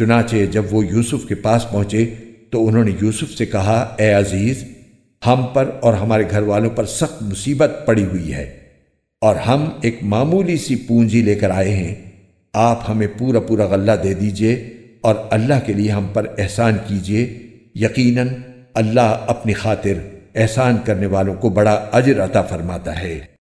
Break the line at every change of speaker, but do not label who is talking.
چنانچہ جب وہ یوسف کے پاس پہنچے تو انہوں نے یوسف سے کہا، اے عزیز، ہم پر اور ہمارے گھر والوں پر سخت مصیبت پڑی ہوئی ہے اور ہم ایک معمولی سی پونجی لے کر آئے ہیں۔ آپ ہمیں پورا پورا غلہ دے دیجیے اور اللہ کے لیے ہم پر احسان کیجیے۔ یقیناً اللہ اپنی خاطر احسان کرنے والوں کو بڑا اجر عطا فرماتا ہے۔